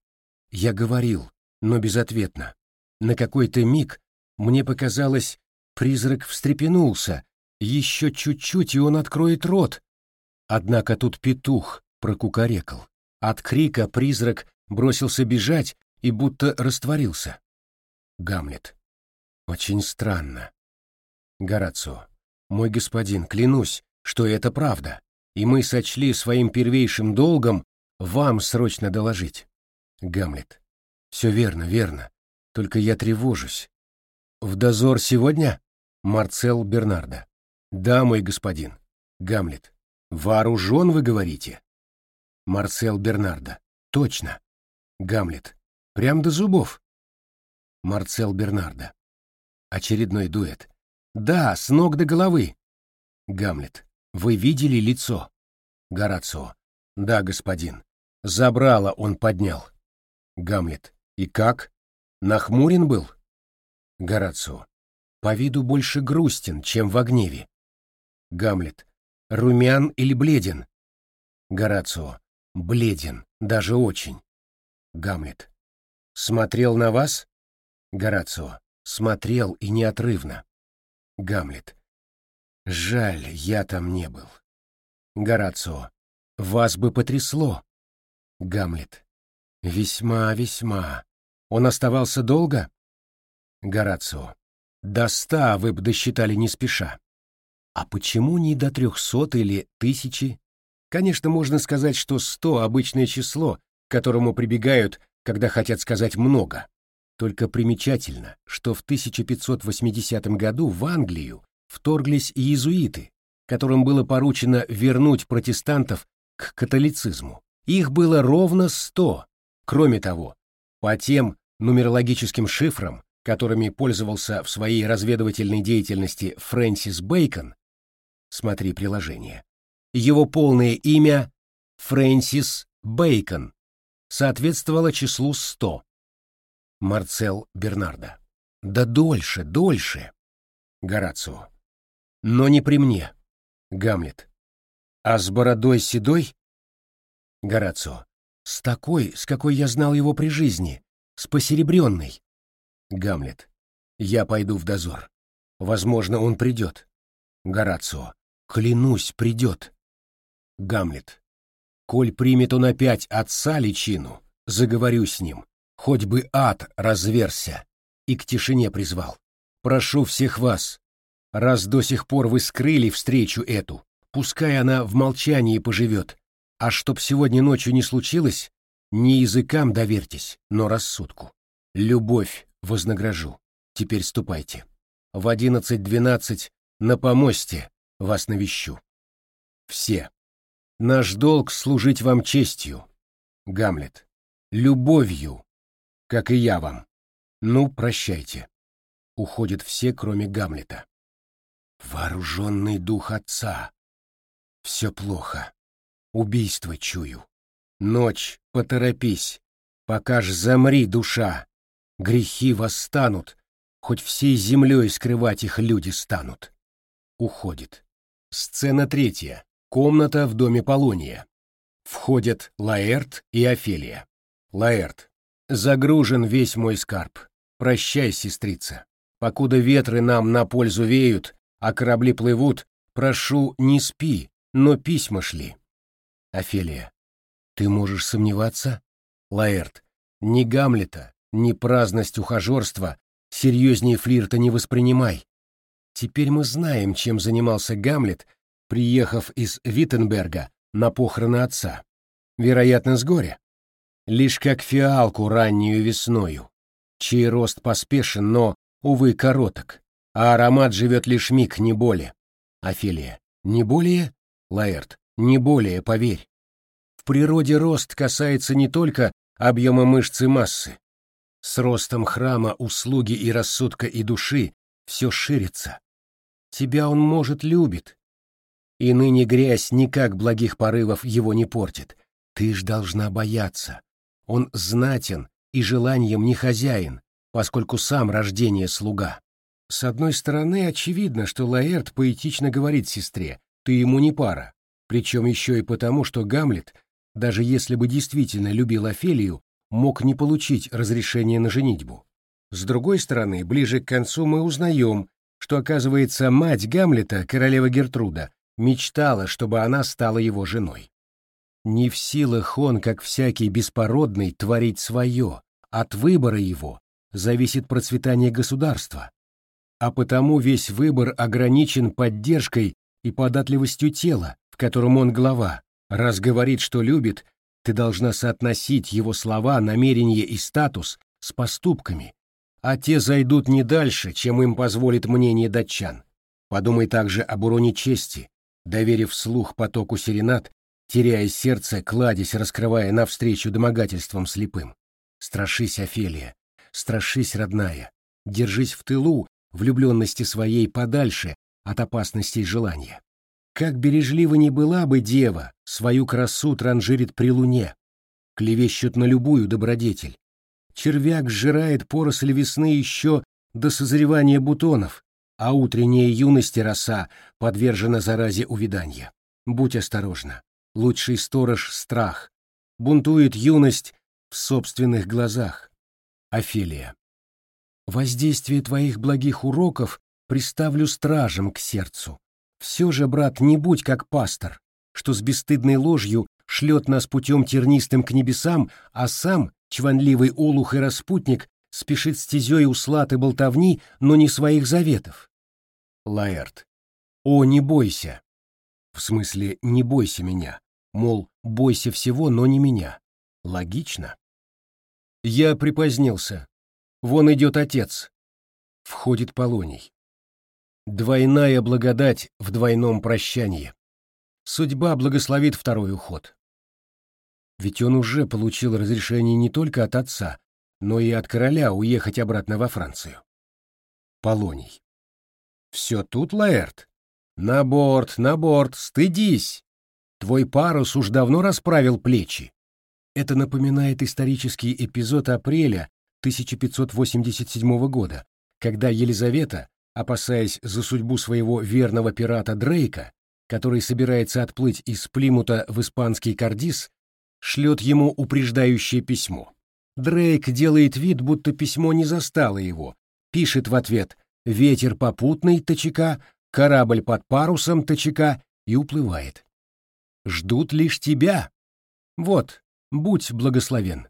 Я говорил, но безответно. На какой-то миг мне показалось, призрак встрепенулся. Еще чуть-чуть, и он откроет рот. Однако тут петух прокукарекал. От крика призрак бросился бежать и будто растворился. Гамлет. Очень странно. Горацио. Мой господин, клянусь, что это правда, и мы сочли своим первейшим долгом вам срочно доложить. Гамлет. Все верно, верно. Только я тревожусь. В дозор сегодня? Марцел Бернарда. Да, мой господин. Гамлет. Вооружен, вы говорите? Марцел Бернарда. Точно. Гамлет. Прям до зубов. Марцел Бернарда. Очередной дуэт. Да, с ног до головы. Гамлет. Вы видели лицо? Горацио. Да, господин. Забрало он поднял. Гамлет. И как? Нахмурен был? Горацио. По виду больше грустен, чем в гневе. Гамлет. Румян или бледен? Горацио. Бледен, даже очень. Гамлет. Смотрел на вас? Горацио. Смотрел и неотрывно. Гамлет. Жаль, я там не был. Горацио. Вас бы потрясло. Гамлет. Весьма, весьма. Он оставался долго? Горацио. До ста вы бы досчитали не спеша. А почему не до трехсот или тысячи? Конечно, можно сказать, что сто — обычное число, к которому прибегают, когда хотят сказать много. Только примечательно, что в 1580 году в Англию вторглись иезуиты, которым было поручено вернуть протестантов к католицизму. Их было ровно сто. Кроме того, по тем нумерологическим шифрам, которыми пользовался в своей разведывательной деятельности Фрэнсис Бэйкон, смотри приложение, его полное имя Фрэнсис Бэйкон соответствовало числу сто. Марцел Бернарда. Да дольше, дольше. Горацио. Но не при мне. Гамлет. А с бородой седой? Горацио. С такой, с какой я знал его при жизни, с посеребренной. Гамлет. Я пойду в дозор. Возможно, он придет. Горацио. Клянусь, придет. Гамлет. Коль примет он опять отца личину, заговорю с ним хоть бы ад разверся, и к тишине призвал. Прошу всех вас, раз до сих пор вы скрыли встречу эту, пускай она в молчании поживет, а чтоб сегодня ночью не случилось, не языкам доверьтесь, но рассудку. Любовь вознагражу. Теперь ступайте. В одиннадцать-двенадцать на помосте вас навещу. Все. Наш долг служить вам честью, Гамлет, любовью, как и я вам. Ну, прощайте. Уходят все, кроме Гамлета. Вооруженный дух отца. Все плохо. Убийство чую. Ночь, поторопись. Пока ж замри, душа. Грехи восстанут. Хоть всей землей скрывать их люди станут. Уходит. Сцена третья. Комната в доме Полония. Входят Лаэрт и Офелия. Лаэрт. Загружен весь мой скарб. Прощай, сестрица. Покуда ветры нам на пользу веют, а корабли плывут, прошу, не спи, но письма шли. Офелия. Ты можешь сомневаться? Лаэрт. Ни Гамлета, ни праздность ухажерства, серьезнее флирта не воспринимай. Теперь мы знаем, чем занимался Гамлет, приехав из Виттенберга на похороны отца. Вероятно, с горя. Лишь как фиалку раннюю весною, чей рост поспешен, но, увы, короток, а аромат живет лишь миг, не более. Офелия. Не более? Лаэрт. Не более, поверь. В природе рост касается не только объема мышц и массы. С ростом храма, услуги и рассудка и души все ширится. Тебя он, может, любит. И ныне грязь никак благих порывов его не портит. Ты ж должна бояться. Он знатен и желанием не хозяин, поскольку сам рождение слуга. С одной стороны, очевидно, что Лаэрт поэтично говорит сестре, ты ему не пара, причем еще и потому, что Гамлет, даже если бы действительно любил Офелию, мог не получить разрешение на женитьбу. С другой стороны, ближе к концу мы узнаем, что, оказывается, мать Гамлета, королева Гертруда, мечтала, чтобы она стала его женой. Не в силах он, как всякий беспородный, творить свое, от выбора его зависит процветание государства, а потому весь выбор ограничен поддержкой и податливостью тела, в котором он глава. Раз говорит, что любит, ты должна соотносить его слова, намерения и статус с поступками, а те зайдут не дальше, чем им позволит мнение датчан. Подумай также об уроне чести, доверив слух потоку серенат, теряя сердце, кладясь, раскрывая навстречу домогательствам слепым. Страшись, Офелия, страшись, родная, держись в тылу, влюбленности своей подальше от опасностей желания. Как бережлива не была бы дева, свою красу транжирит при луне, клевещут на любую добродетель. Червяк сжирает поросль весны еще до созревания бутонов, а утренняя юность и роса подвержена заразе увядания. Будь осторожна. Лучший сторож — страх. Бунтует юность в собственных глазах. Офелия. Воздействие твоих благих уроков приставлю стражем к сердцу. Все же, брат, не будь как пастор, что с бесстыдной ложью шлет нас путем тернистым к небесам, а сам, чванливый олух и распутник, спешит стезей услаты болтовни, но не своих заветов. Лаэрт. О, не бойся. В смысле, не бойся меня. Мол, бойся всего, но не меня. Логично. Я припозднился. Вон идет отец. Входит Полоний. Двойная благодать в двойном прощании. Судьба благословит второй уход. Ведь он уже получил разрешение не только от отца, но и от короля уехать обратно во Францию. Полоний. Все тут, Лаэрт? На борт, на борт, стыдись! Твой парус уж давно расправил плечи. Это напоминает исторический эпизод апреля 1587 года, когда Елизавета, опасаясь за судьбу своего верного пирата Дрейка, который собирается отплыть из Плимута в испанский Кардис, шлет ему упреждающее письмо. Дрейк делает вид, будто письмо не застало его, пишет в ответ «Ветер попутный ТЧК, корабль под парусом ТЧК» и уплывает. «Ждут лишь тебя. Вот, будь благословен»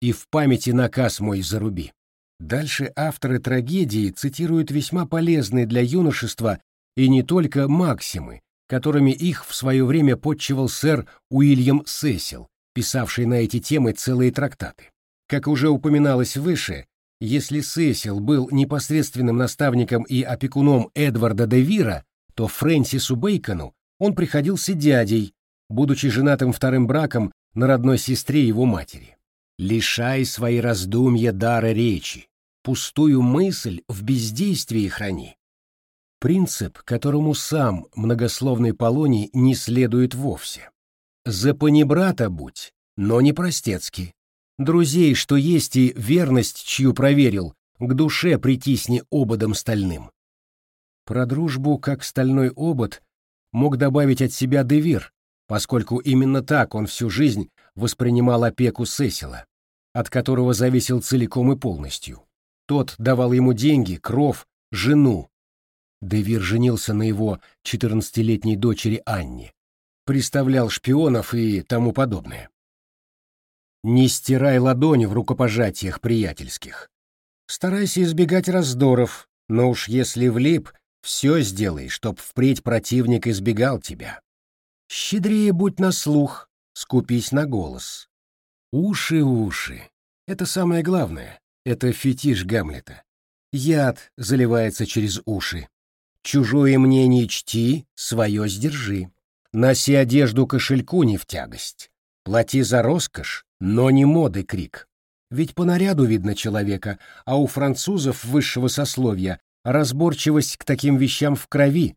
и в памяти наказ мой заруби. Дальше авторы трагедии цитируют весьма полезные для юношества и не только максимы, которыми их в свое время подчивал сэр Уильям Сесил, писавший на эти темы целые трактаты. Как уже упоминалось выше, если Сесил был непосредственным наставником и опекуном Эдварда де Вира, то Фрэнсису Бейкону он приходился дядей, будучи женатым вторым браком на родной сестре его матери. Лишай свои раздумья дара речи, пустую мысль в бездействии храни. Принцип, которому сам многословный Полоний не следует вовсе. За панибрата будь, но не простецки. Друзей, что есть и верность, чью проверил, к душе притисни ободом стальным. Про дружбу, как стальной обод, мог добавить от себя Девир, поскольку именно так он всю жизнь воспринимал опеку Сесила, от которого зависел целиком и полностью. Тот давал ему деньги, кров, жену. Девир женился на его 14-летней дочери Анне, приставлял шпионов и тому подобное. Не стирай ладони в рукопожатиях приятельских. Старайся избегать раздоров, но уж если влип, все сделай, чтоб впредь противник избегал тебя. Щедрее будь на слух, скупись на голос. Уши, уши. Это самое главное. Это фетиш Гамлета. Яд заливается через уши. Чужое мнение чти, свое сдержи. Носи одежду кошельку не в тягость. Плати за роскошь, но не моды крик. Ведь по наряду видно человека, а у французов высшего сословия разборчивость к таким вещам в крови.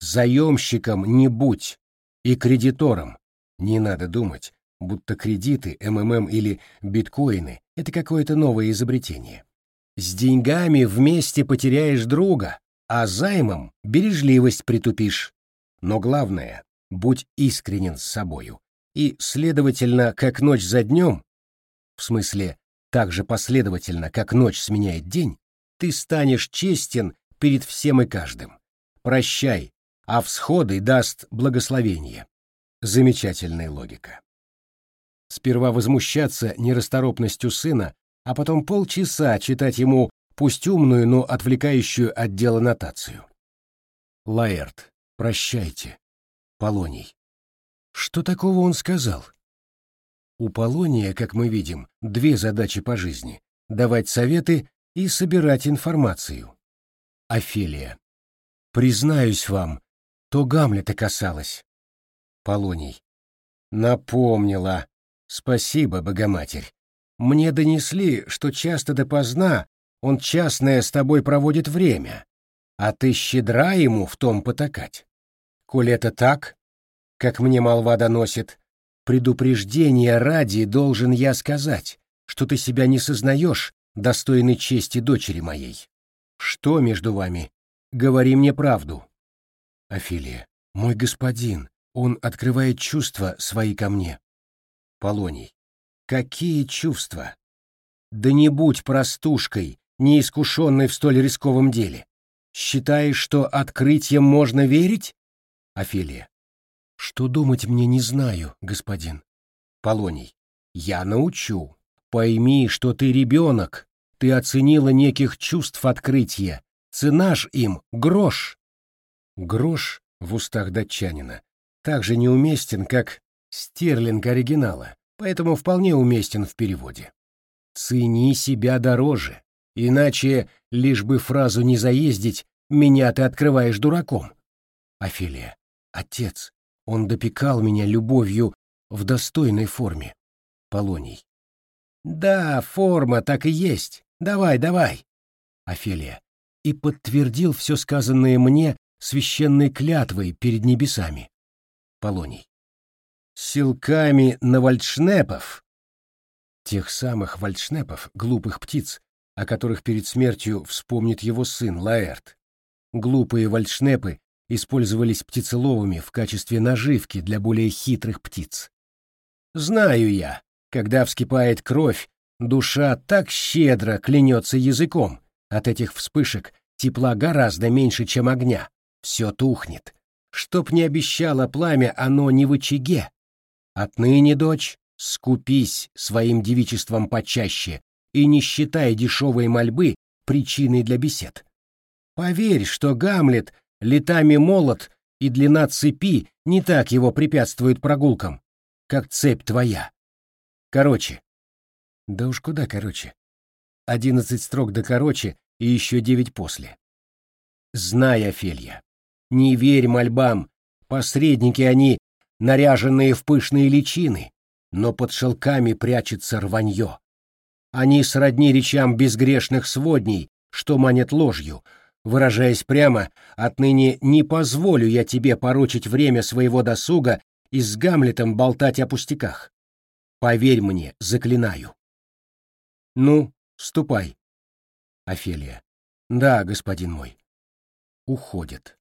Заемщиком не будь, и кредитором. Не надо думать, будто кредиты, МММ или биткоины — это какое-то новое изобретение. С деньгами вместе потеряешь друга, а займом бережливость притупишь. Но главное — будь искренен с собою. И, следовательно, как ночь за днем, в смысле, так же последовательно, как ночь сменяет день, ты станешь честен перед всем и каждым. Прощай, а всходы даст благословение. Замечательная логика. Сперва возмущаться нерасторопностью сына, а потом полчаса читать ему пусть умную, но отвлекающую от дела нотацию. Лаэрт, прощайте. Полоний. Что такого он сказал? У Полония, как мы видим, две задачи по жизни — давать советы и собирать информацию. Офелия. Признаюсь вам, то Гамлета касалось. Полоний. Напомнила. Спасибо, Богоматерь. Мне донесли, что часто допоздна он частное с тобой проводит время, а ты щедра ему в том потакать. Коль это так, как мне молва доносит, предупреждение ради должен я сказать, что ты себя не сознаешь, достойной чести дочери моей. Что между вами? Говори мне правду. Афилия. Мой господин, он открывает чувства свои ко мне. Полоний. Какие чувства? Да не будь простушкой, неискушенной в столь рисковом деле. Считаешь, что открытием можно верить? Афилия. Что думать мне не знаю, господин. Полоний. Я научу. Пойми, что ты ребенок. Ты оценила неких чувств открытия. Цена ж им — грош. Грош в устах датчанина также неуместен, как стерлинг оригинала, поэтому вполне уместен в переводе. Цени себя дороже, иначе, лишь бы фразу не заездить, меня ты открываешь дураком. Офелия, отец, он допекал меня любовью в достойной форме. Полоний. Да, форма так и есть. Давай, давай. Офелия. И подтвердил все сказанное мне священной клятвой перед небесами. Полоний. Силками на вальдшнепов. Тех самых вальдшнепов, глупых птиц, о которых перед смертью вспомнит его сын Лаэрт. Глупые вальдшнепы использовались птицеловыми в качестве наживки для более хитрых птиц. Знаю я, когда вскипает кровь, душа так щедро клянется языком, от этих вспышек тепла гораздо меньше, чем огня все тухнет. Чтоб не обещало пламя, оно не в очаге. Отныне, дочь, скупись своим девичеством почаще и не считай дешевой мольбы причиной для бесед. Поверь, что Гамлет летами молот и длина цепи не так его препятствует прогулкам, как цепь твоя. Короче. Да уж куда короче. Одиннадцать строк до короче и еще девять после. Знай, Офелья, не верь мольбам, посредники они наряженные в пышные личины, но под шелками прячется рванье. Они сродни речам безгрешных сводней, что манят ложью. Выражаясь прямо, отныне не позволю я тебе порочить время своего досуга и с Гамлетом болтать о пустяках. Поверь мне, заклинаю. Ну, ступай. Офелия. Да, господин мой. Уходит.